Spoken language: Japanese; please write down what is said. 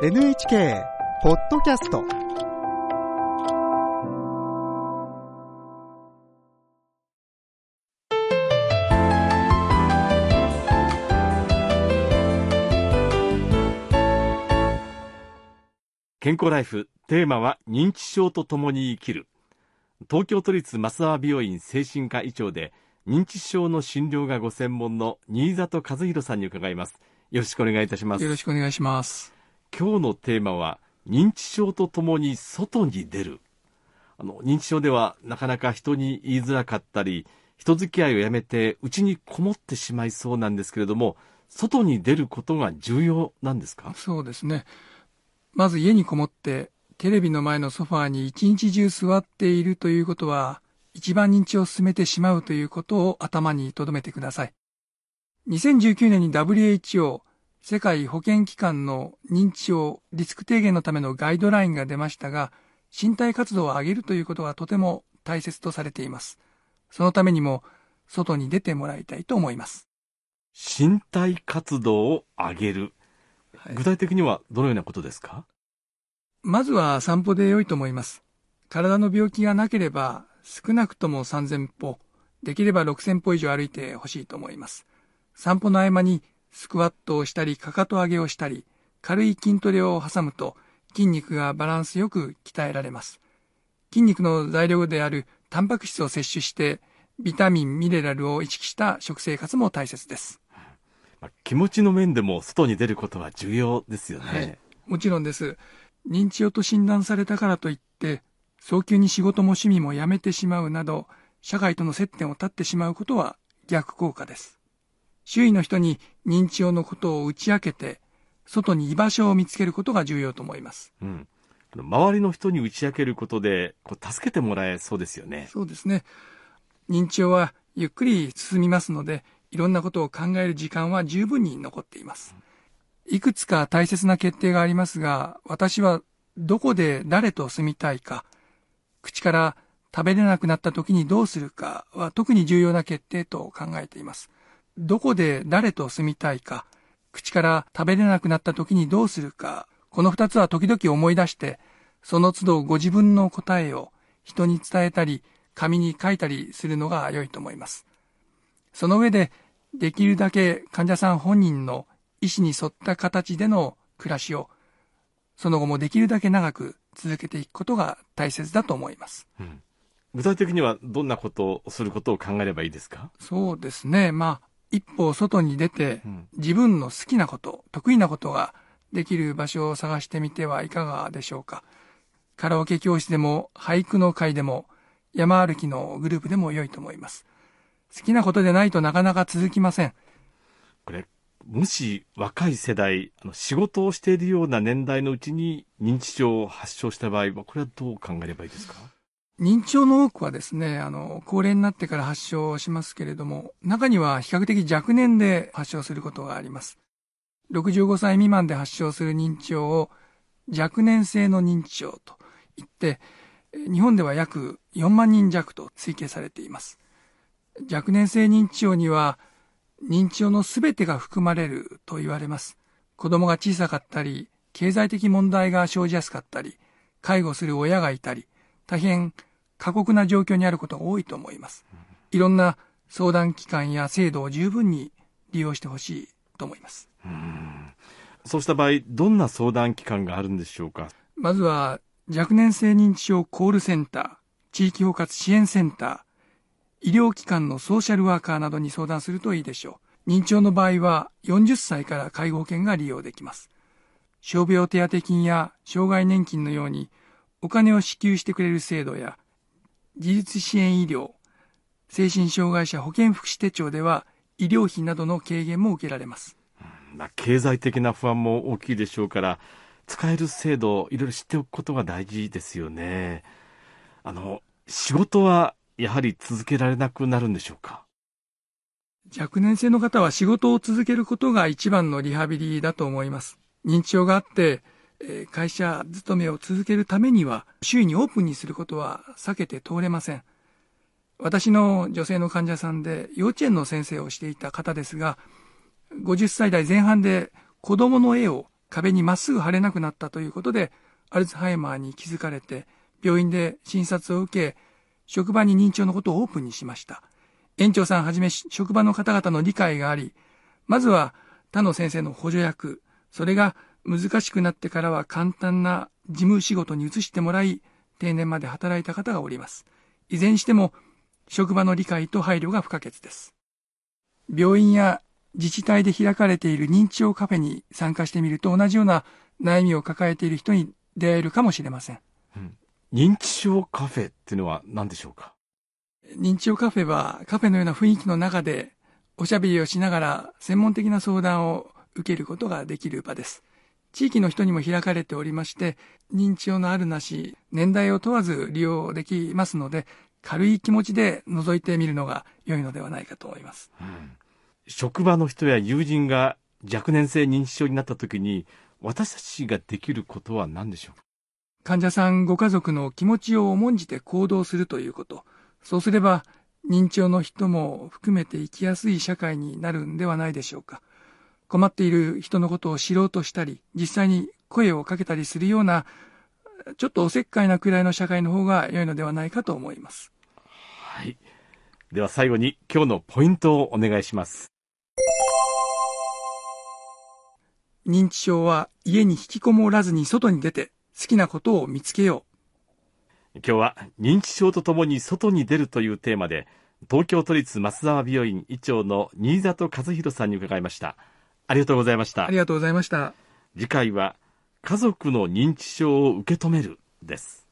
NHK ポッドキャスト。健康ライフテーマは認知症とともに生きる。東京都立増沢病院精神科医長で認知症の診療がご専門の新里和弘さんに伺います。よろしくお願いいたします。よろしくお願いします。今日のテーマは認知症とともに外に出るあの認知症ではなかなか人に言いづらかったり人付き合いをやめて家にこもってしまいそうなんですけれども外に出ることが重要なんですか？そうですね。まず家にこもってテレビの前のソファーに一日中座っているということは一番認知を進めてしまうということを頭に留めてください。2019年に WHO 世界保健機関の認知症リスク低減のためのガイドラインが出ましたが身体活動を上げるということがとても大切とされています。そのためにも外に出てもらいたいと思います。身体活動を上げるはい具体的にはどのようなことですか？まずは散歩で良いと思います。体の病気がなければ少なくとも3000歩、できれば6000歩以上歩いてほしいと思います。散歩の合間にスクワットをしたり、かかと上げをしたり、軽い筋トレを挟むと筋肉がバランスよく鍛えられます。筋肉の材料であるタンパク質を摂取して、ビタミン、ミネラルを意識した食生活も大切です。まあ気持ちの面でも外に出ることは重要ですよね、はいもちろんです。認知症と診断されたからといって、早急に仕事も趣味も辞めてしまうなど、社会との接点を断ってしまうことは逆効果です。周囲の人に認知症のことを打ち明けて、外に居場所を見つけることが重要と思います。うん、周りの人に打ち明けることでこう助けてもらえそうですよねそうですね。認知症はゆっくり進みますので、いろんなことを考える時間は十分に残っています。いくつか大切な決定がありますが、私はどこで誰と住みたいか、口から食べれなくなった時にどうするかは特に重要な決定と考えています。どこで誰と住みたいか、口から食べれなくなった時にどうするか、この二つは時々思い出して、その都度ご自分の答えを人に伝えたり、紙に書いたりするのが良いと思います。その上で、できるだけ患者さん本人の意思に沿った形での暮らしを、その後もできるだけ長く続けていくことが大切だと思います。具体的にはどんなことをすることを考えればいいですか、そうですね。まあ、一歩外に出てうん、自分の好きなこと、得意なことができる場所を探してみてはいかがでしょうか。カラオケ教室でも、俳句の会でも、山歩きのグループでも良いと思います。好きなことでないとなかなか続きません。これもし若い世代あの仕事をしているような年代のうちに認知症を発症した場合はこれはどう考えればいいですか？認知症の多くはですね、あの、高齢になってから発症しますけれども、中には比較的若年で発症することがあります。65歳未満で発症する認知症を若年性の認知症と言って、日本では約4万人弱と推計されています。若年性認知症には認知症のすべてが含まれると言われます。子供が小さかったり、経済的問題が生じやすかったり、介護する親がいたり、大変過酷な状況にあることが多いと思います。いろんな相談機関や制度を十分に利用してほしいと思います。そうした場合どんな相談機関があるんでしょうか？まずは若年性認知症コールセンター、地域包括支援センター、医療機関のソーシャルワーカーなどに相談するといいでしょう。認知症の場合は40歳から介護保険が利用できます。傷病手当金や障害年金のようにお金を支給してくれる制度や自立支援医療、精神障害者保健福祉手帳では医療費などの軽減も受けられます。まあ経済的な不安も大きいでしょうから使える制度いろいろ知っておくことが大事ですよねあの仕事はやはり続けられなくなるんでしょうか？若年性の方は仕事を続けることが一番のリハビリだと思います。認知症があって、え会社勤めを続けるためには、周囲にオープンにすることは避けて通れません。私の女性の患者さんで幼稚園の先生をしていた方ですが、50歳代前半で子供の絵を壁にまっすぐ貼れなくなったということで、アルツハイマーに気づかれて、病院で診察を受け、職場に認知症のことをオープンにしました。園長さんはじめ職場の方々の理解があり、まずは他の先生の補助役、それが難しくなってからは簡単な事務仕事に移してもらい、定年まで働いた方がおります。いずれにしても、職場の理解と配慮が不可欠です。病院や自治体で開かれている認知症カフェに参加してみると同じような悩みを抱えている人に出会えるかもしれません。うん、認知症カフェっていうのは何でしょうか？認知症カフェはカフェのような雰囲気の中でおしゃべりをしながら専門的な相談を受けることができる場です。地域の人にも開かれておりまして、認知症のあるなし、年代を問わず利用できますので、軽い気持ちで覗いてみるのが良いのではないかと思います。うん、職場の人や友人が若年性認知症になった時に、私たちができることは何でしょう患者さんご家族の気持ちを重んじて行動するということ。そうすれば、認知症の人も含めて生きやすい社会になるんではないでしょうか。困っている人のことを知ろうとしたり、実際に声をかけたりするような、ちょっとおせっかいなくらいの社会の方が良いのではないかと思います。はい。では最後に今日のポイントをお願いします。認知症は家に引きこもらずに外に出て好きなことを見つけよう。今日は認知症とともに外に出るというテーマで東京都立増沢病院医長の新里和弘さんに伺いました。ありがとうございました。ありがとうございました。次回は家族の認知症を受け止めるです。